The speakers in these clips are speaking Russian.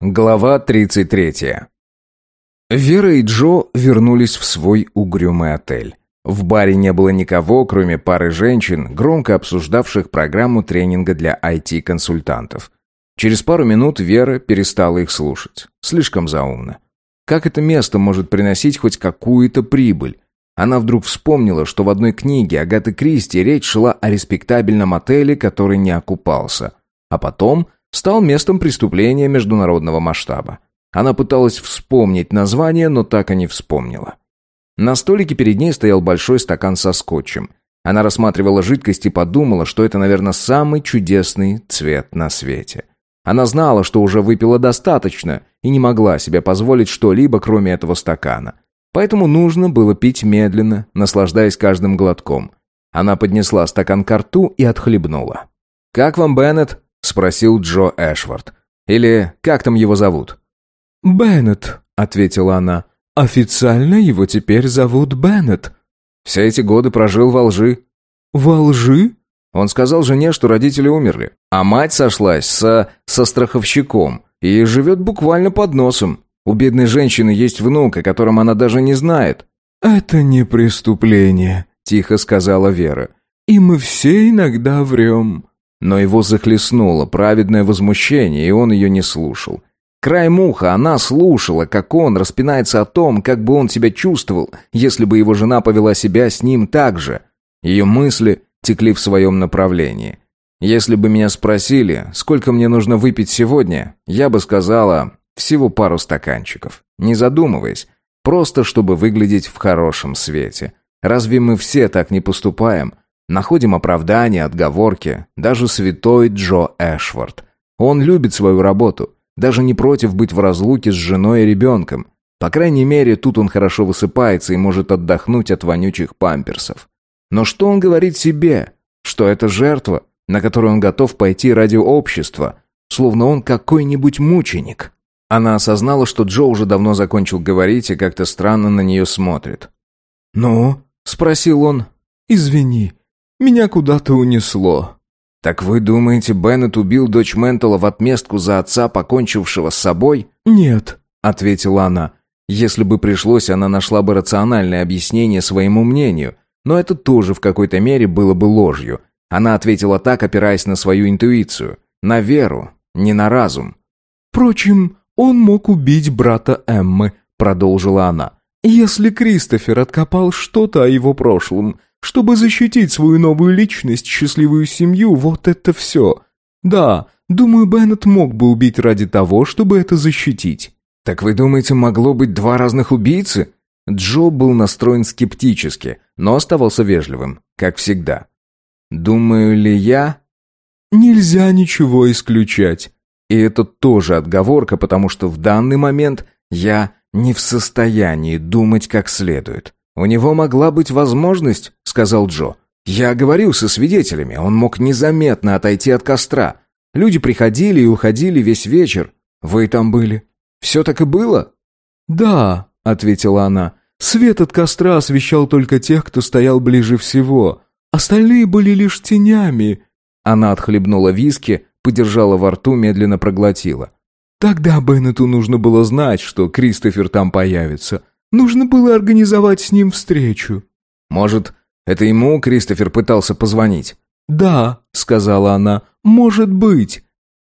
Глава 33. Вера и Джо вернулись в свой угрюмый отель. В баре не было никого, кроме пары женщин, громко обсуждавших программу тренинга для IT-консультантов. Через пару минут Вера перестала их слушать. Слишком заумно. Как это место может приносить хоть какую-то прибыль? Она вдруг вспомнила, что в одной книге Агаты Кристи речь шла о респектабельном отеле, который не окупался. А потом стал местом преступления международного масштаба. Она пыталась вспомнить название, но так и не вспомнила. На столике перед ней стоял большой стакан со скотчем. Она рассматривала жидкость и подумала, что это, наверное, самый чудесный цвет на свете. Она знала, что уже выпила достаточно и не могла себе позволить что-либо, кроме этого стакана. Поэтому нужно было пить медленно, наслаждаясь каждым глотком. Она поднесла стакан к рту и отхлебнула. «Как вам, Беннет?» — спросил Джо Эшвард. «Или как там его зовут?» «Беннет», — ответила она. «Официально его теперь зовут Беннет». «Все эти годы прожил во лжи». «Во лжи?» Он сказал жене, что родители умерли, а мать сошлась со, со страховщиком и живет буквально под носом. У бедной женщины есть внук, о котором она даже не знает». «Это не преступление», — тихо сказала Вера. «И мы все иногда врем. Но его захлестнуло праведное возмущение, и он ее не слушал. Край муха она слушала, как он распинается о том, как бы он себя чувствовал, если бы его жена повела себя с ним так же. Ее мысли текли в своем направлении. Если бы меня спросили, сколько мне нужно выпить сегодня, я бы сказала всего пару стаканчиков, не задумываясь, просто чтобы выглядеть в хорошем свете. Разве мы все так не поступаем? Находим оправдания, отговорки. Даже святой Джо Эшвард. Он любит свою работу. Даже не против быть в разлуке с женой и ребенком. По крайней мере, тут он хорошо высыпается и может отдохнуть от вонючих памперсов. Но что он говорит себе? Что это жертва, на которую он готов пойти ради общества, словно он какой-нибудь мученик. Она осознала, что Джо уже давно закончил говорить и как-то странно на нее смотрит. «Ну?» — спросил он. «Извини, меня куда-то унесло». «Так вы думаете, Беннет убил дочь Ментала в отместку за отца, покончившего с собой?» «Нет», — ответила она. Если бы пришлось, она нашла бы рациональное объяснение своему мнению, но это тоже в какой-то мере было бы ложью. Она ответила так, опираясь на свою интуицию, на веру, не на разум. «Впрочем, он мог убить брата Эммы», — продолжила она. «Если Кристофер откопал что-то о его прошлом, чтобы защитить свою новую личность, счастливую семью, вот это все. Да, думаю, Беннет мог бы убить ради того, чтобы это защитить. Так вы думаете, могло быть два разных убийцы? Джо был настроен скептически, но оставался вежливым, как всегда. Думаю ли я? Нельзя ничего исключать. И это тоже отговорка, потому что в данный момент я не в состоянии думать как следует. «У него могла быть возможность», — сказал Джо. «Я говорил со свидетелями, он мог незаметно отойти от костра. Люди приходили и уходили весь вечер. Вы там были. Все так и было?» «Да», — ответила она. «Свет от костра освещал только тех, кто стоял ближе всего. Остальные были лишь тенями». Она отхлебнула виски, подержала во рту, медленно проглотила. «Тогда Беннету нужно было знать, что Кристофер там появится. Нужно было организовать с ним встречу». «Может, это ему Кристофер пытался позвонить?» «Да», — сказала она, — «может быть».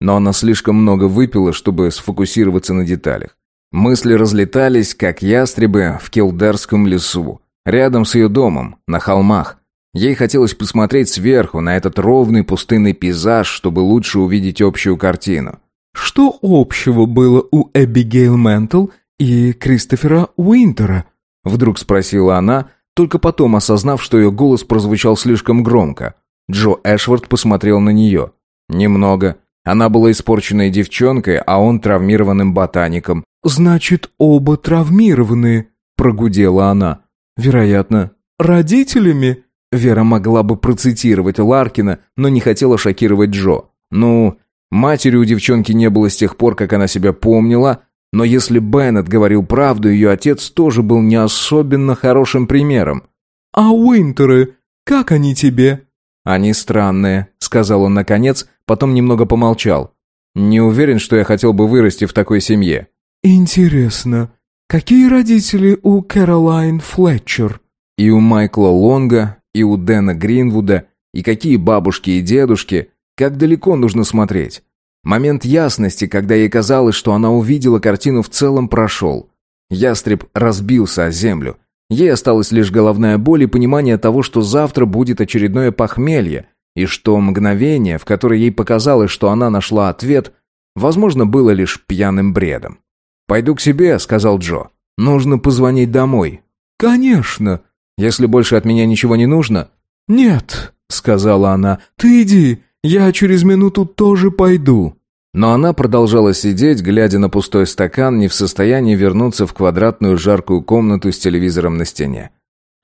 Но она слишком много выпила, чтобы сфокусироваться на деталях. Мысли разлетались, как ястребы в Килдерском лесу, рядом с ее домом, на холмах. Ей хотелось посмотреть сверху на этот ровный пустынный пейзаж, чтобы лучше увидеть общую картину. «Что общего было у Эбигейл Ментл «И Кристофера Уинтера?» — вдруг спросила она, только потом осознав, что ее голос прозвучал слишком громко. Джо Эшвард посмотрел на нее. «Немного. Она была испорченной девчонкой, а он травмированным ботаником». «Значит, оба травмированные», — прогудела она. «Вероятно, родителями?» Вера могла бы процитировать Ларкина, но не хотела шокировать Джо. «Ну, матери у девчонки не было с тех пор, как она себя помнила, но если Беннет говорил правду, ее отец тоже был не особенно хорошим примером. «А Уинтеры, как они тебе?» «Они странные», — сказал он наконец, потом немного помолчал. Не уверен, что я хотел бы вырасти в такой семье». «Интересно, какие родители у Кэролайн Флетчер?» «И у Майкла Лонга, и у Дэна Гринвуда, и какие бабушки и дедушки. Как далеко нужно смотреть?» Момент ясности, когда ей казалось, что она увидела картину в целом, прошел. Ястреб разбился о землю. Ей осталась лишь головная боль и понимание того, что завтра будет очередное похмелье, и что мгновение, в которое ей показалось, что она нашла ответ, возможно, было лишь пьяным бредом. «Пойду к себе», — сказал Джо. «Нужно позвонить домой». «Конечно». «Если больше от меня ничего не нужно?» «Нет», — сказала она. «Ты иди, я через минуту тоже пойду». Но она продолжала сидеть, глядя на пустой стакан, не в состоянии вернуться в квадратную жаркую комнату с телевизором на стене.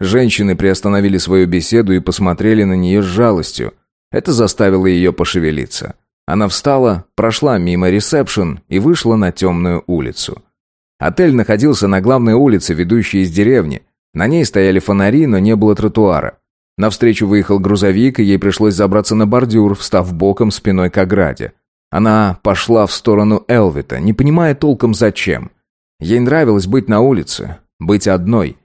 Женщины приостановили свою беседу и посмотрели на нее с жалостью. Это заставило ее пошевелиться. Она встала, прошла мимо ресепшн и вышла на темную улицу. Отель находился на главной улице, ведущей из деревни. На ней стояли фонари, но не было тротуара. Навстречу выехал грузовик, и ей пришлось забраться на бордюр, встав боком спиной к ограде. Она пошла в сторону Элвита, не понимая толком зачем. Ей нравилось быть на улице, быть одной.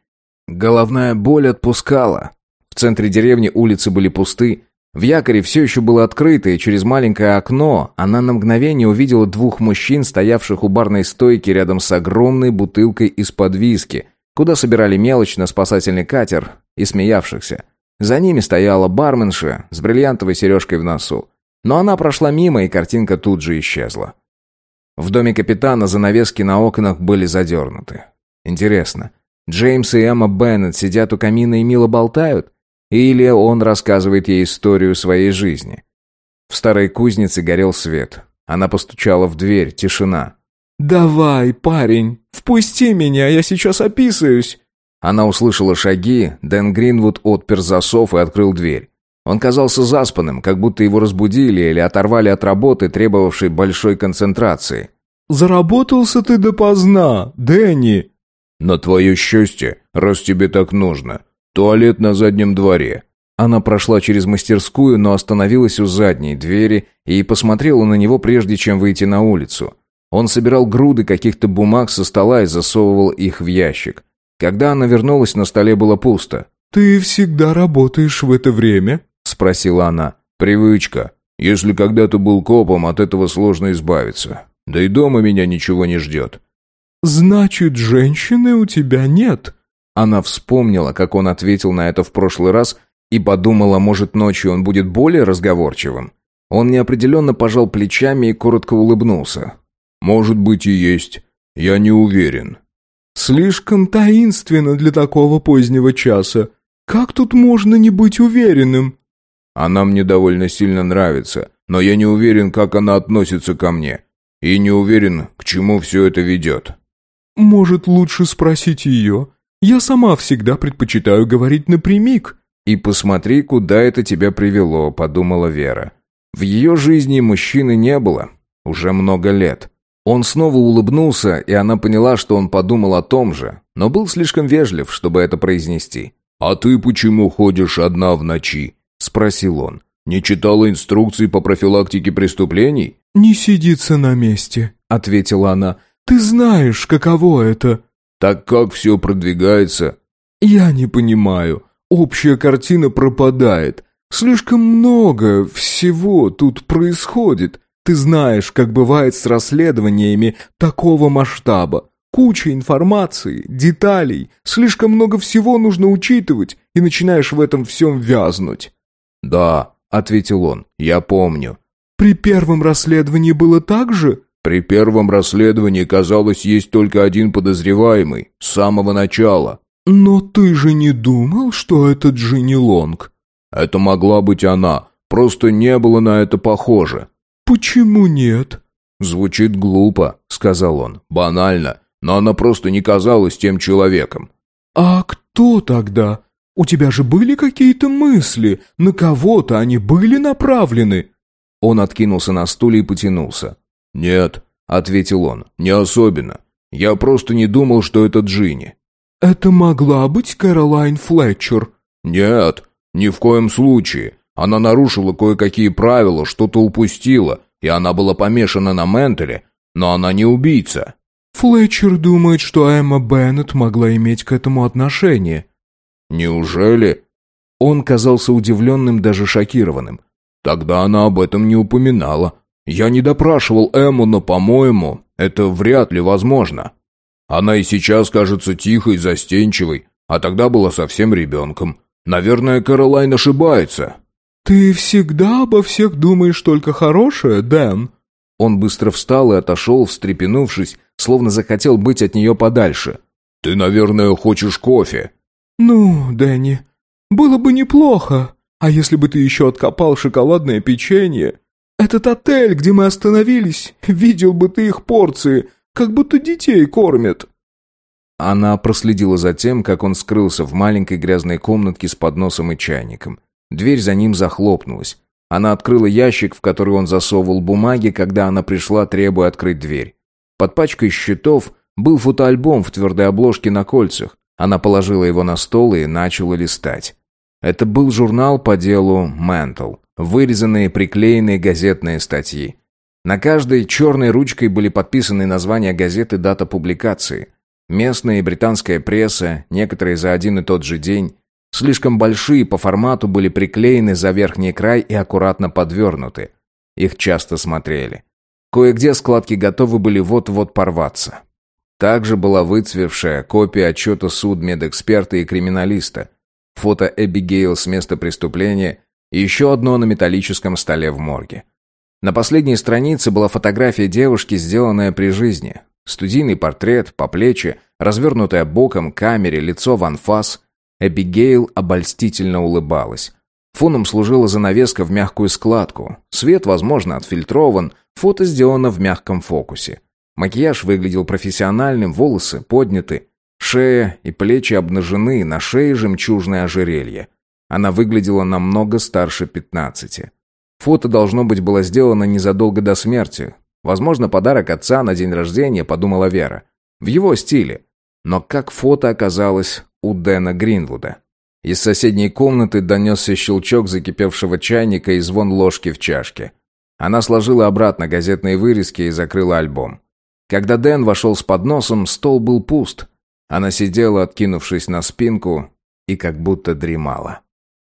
Головная боль отпускала. В центре деревни улицы были пусты. В якоре все еще было открыто, и через маленькое окно она на мгновение увидела двух мужчин, стоявших у барной стойки рядом с огромной бутылкой из-под виски, куда собирали мелочь на спасательный катер, и смеявшихся. За ними стояла барменша с бриллиантовой сережкой в носу. Но она прошла мимо, и картинка тут же исчезла. В доме капитана занавески на окнах были задернуты. Интересно, Джеймс и Эмма Беннет сидят у камина и мило болтают? Или он рассказывает ей историю своей жизни? В старой кузнице горел свет. Она постучала в дверь, тишина. «Давай, парень, впусти меня, я сейчас описываюсь». Она услышала шаги, Дэн Гринвуд отпер засов и открыл дверь. Он казался заспанным, как будто его разбудили или оторвали от работы, требовавшей большой концентрации. «Заработался ты допоздна, Дэнни!» «На твое счастье, раз тебе так нужно. Туалет на заднем дворе». Она прошла через мастерскую, но остановилась у задней двери и посмотрела на него, прежде чем выйти на улицу. Он собирал груды каких-то бумаг со стола и засовывал их в ящик. Когда она вернулась, на столе было пусто. «Ты всегда работаешь в это время?» спросила она. Привычка. Если когда-то был копом, от этого сложно избавиться. Да и дома меня ничего не ждет. Значит, женщины у тебя нет? Она вспомнила, как он ответил на это в прошлый раз, и подумала, может, ночью он будет более разговорчивым. Он неопределенно пожал плечами и коротко улыбнулся. «Может быть и есть. Я не уверен». «Слишком таинственно для такого позднего часа. Как тут можно не быть уверенным?» Она мне довольно сильно нравится, но я не уверен, как она относится ко мне. И не уверен, к чему все это ведет». «Может, лучше спросить ее? Я сама всегда предпочитаю говорить напрямик». «И посмотри, куда это тебя привело», — подумала Вера. В ее жизни мужчины не было. Уже много лет. Он снова улыбнулся, и она поняла, что он подумал о том же, но был слишком вежлив, чтобы это произнести. «А ты почему ходишь одна в ночи?» — спросил он. «Не читала инструкции по профилактике преступлений?» «Не сидится на месте», — ответила она. «Ты знаешь, каково это». «Так как все продвигается?» «Я не понимаю. Общая картина пропадает. Слишком много всего тут происходит. Ты знаешь, как бывает с расследованиями такого масштаба. Куча информации, деталей, слишком много всего нужно учитывать, и начинаешь в этом всем вязнуть. «Да», — ответил он, — «я помню». «При первом расследовании было так же?» «При первом расследовании, казалось, есть только один подозреваемый, с самого начала». «Но ты же не думал, что это Джинни Лонг?» «Это могла быть она, просто не было на это похоже». «Почему нет?» «Звучит глупо», — сказал он, — «банально, но она просто не казалась тем человеком». «А кто тогда?» У тебя же были какие-то мысли? На кого-то они были направлены?» Он откинулся на стуле и потянулся. «Нет», — ответил он, — «не особенно. Я просто не думал, что это Джинни». «Это могла быть Кэролайн Флетчер?» «Нет, ни в коем случае. Она нарушила кое-какие правила, что-то упустила. и она была помешана на Ментеле, но она не убийца». «Флетчер думает, что Эмма Беннет могла иметь к этому отношение». «Неужели?» Он казался удивленным, даже шокированным. «Тогда она об этом не упоминала. Я не допрашивал Эмму, но, по-моему, это вряд ли возможно. Она и сейчас кажется тихой, застенчивой, а тогда была совсем ребенком. Наверное, Каролайн ошибается». «Ты всегда обо всех думаешь только хорошее, Дэн?» Он быстро встал и отошел, встрепенувшись, словно захотел быть от нее подальше. «Ты, наверное, хочешь кофе?» «Ну, Дэнни, было бы неплохо. А если бы ты еще откопал шоколадное печенье? Этот отель, где мы остановились, видел бы ты их порции, как будто детей кормят». Она проследила за тем, как он скрылся в маленькой грязной комнатке с подносом и чайником. Дверь за ним захлопнулась. Она открыла ящик, в который он засовывал бумаги, когда она пришла, требуя открыть дверь. Под пачкой счетов был фотоальбом в твердой обложке на кольцах. Она положила его на стол и начала листать. Это был журнал по делу «Ментл», вырезанные приклеенные газетные статьи. На каждой черной ручкой были подписаны названия газеты дата публикации. Местная и британская пресса, некоторые за один и тот же день, слишком большие по формату были приклеены за верхний край и аккуратно подвернуты. Их часто смотрели. Кое-где складки готовы были вот-вот порваться. Также была выцвевшая копия отчета судмедэксперта и криминалиста, фото Эбигейл с места преступления и еще одно на металлическом столе в морге. На последней странице была фотография девушки, сделанная при жизни. Студийный портрет, по плечи, развернутая боком, камере, лицо в анфас. Эбигейл обольстительно улыбалась. Фоном служила занавеска в мягкую складку. Свет, возможно, отфильтрован, фото сделано в мягком фокусе. Макияж выглядел профессиональным, волосы подняты, шея и плечи обнажены, на шее жемчужное ожерелье. Она выглядела намного старше пятнадцати. Фото, должно быть, было сделано незадолго до смерти, Возможно, подарок отца на день рождения, подумала Вера. В его стиле. Но как фото оказалось у Дэна Гринвуда? Из соседней комнаты донесся щелчок закипевшего чайника и звон ложки в чашке. Она сложила обратно газетные вырезки и закрыла альбом. Когда Дэн вошел с подносом, стол был пуст. Она сидела, откинувшись на спинку, и как будто дремала.